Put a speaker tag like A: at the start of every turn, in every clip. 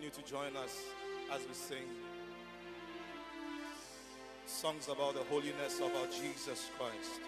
A: want you to join us as we sing songs about the holiness of our Jesus Christ.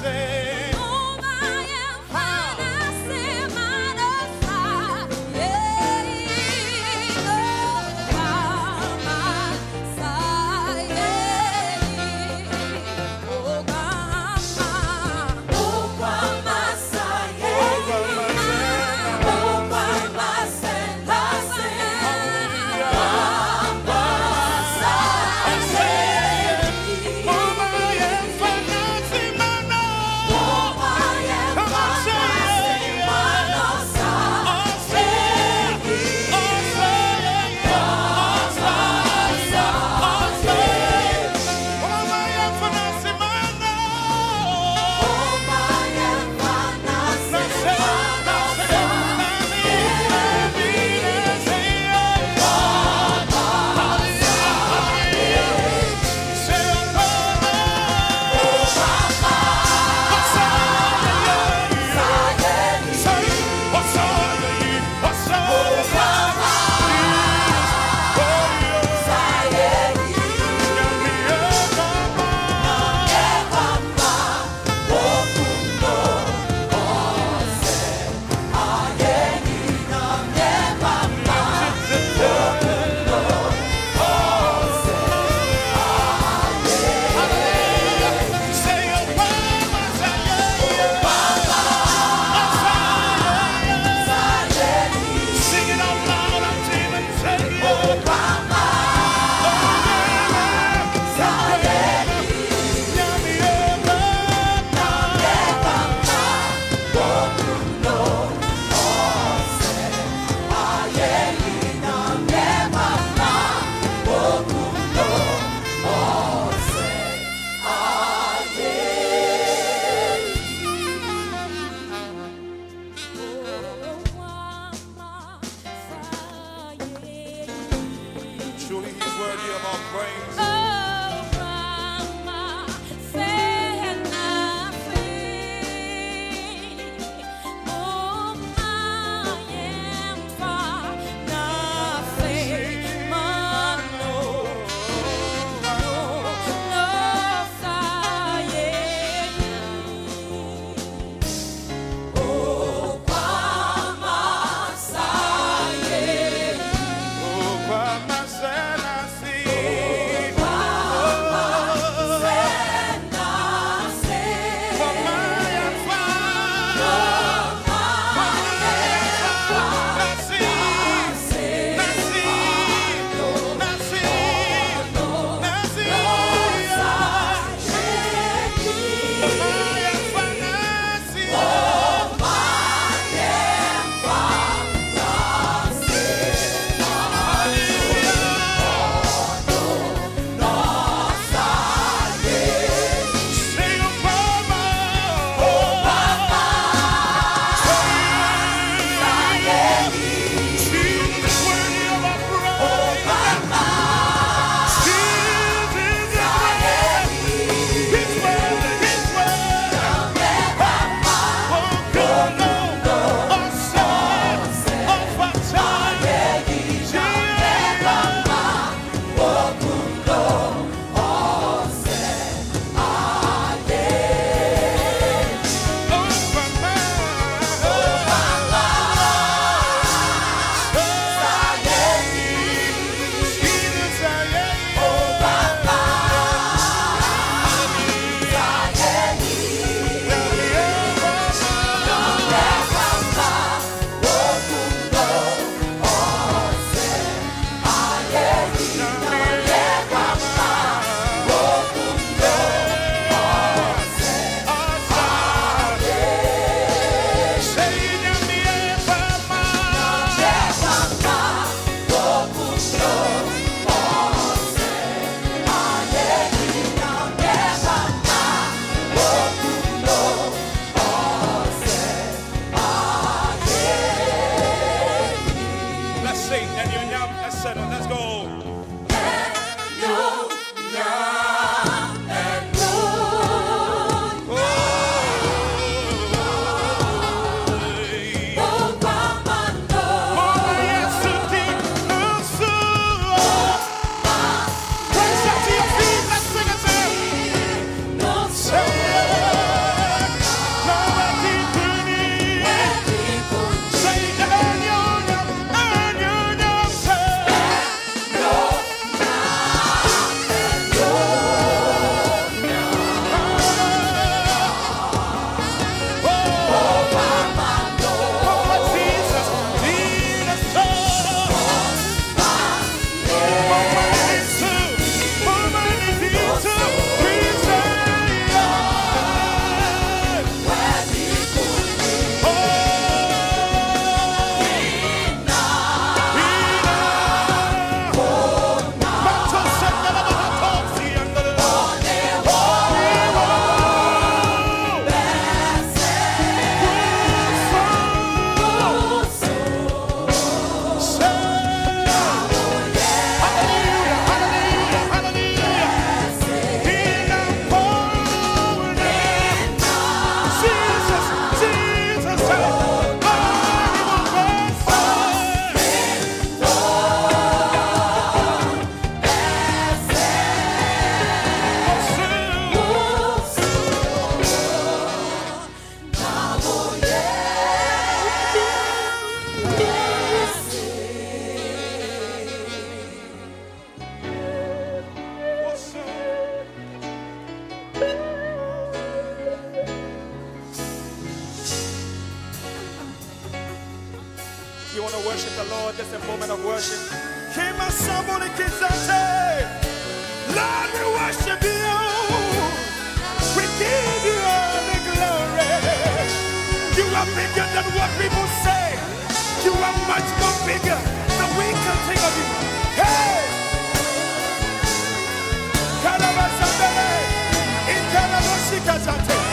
A: say. worthy of our praise. Nyam. Let's. Let's go. To worship the Lord? Just a moment of worship. Kima Samuni Kizate. Lord, we worship you. We give you all the glory. You are bigger than what people say. You are much more bigger than we can think of you. Hey! Kalabasandele. Ikalaboshikazate.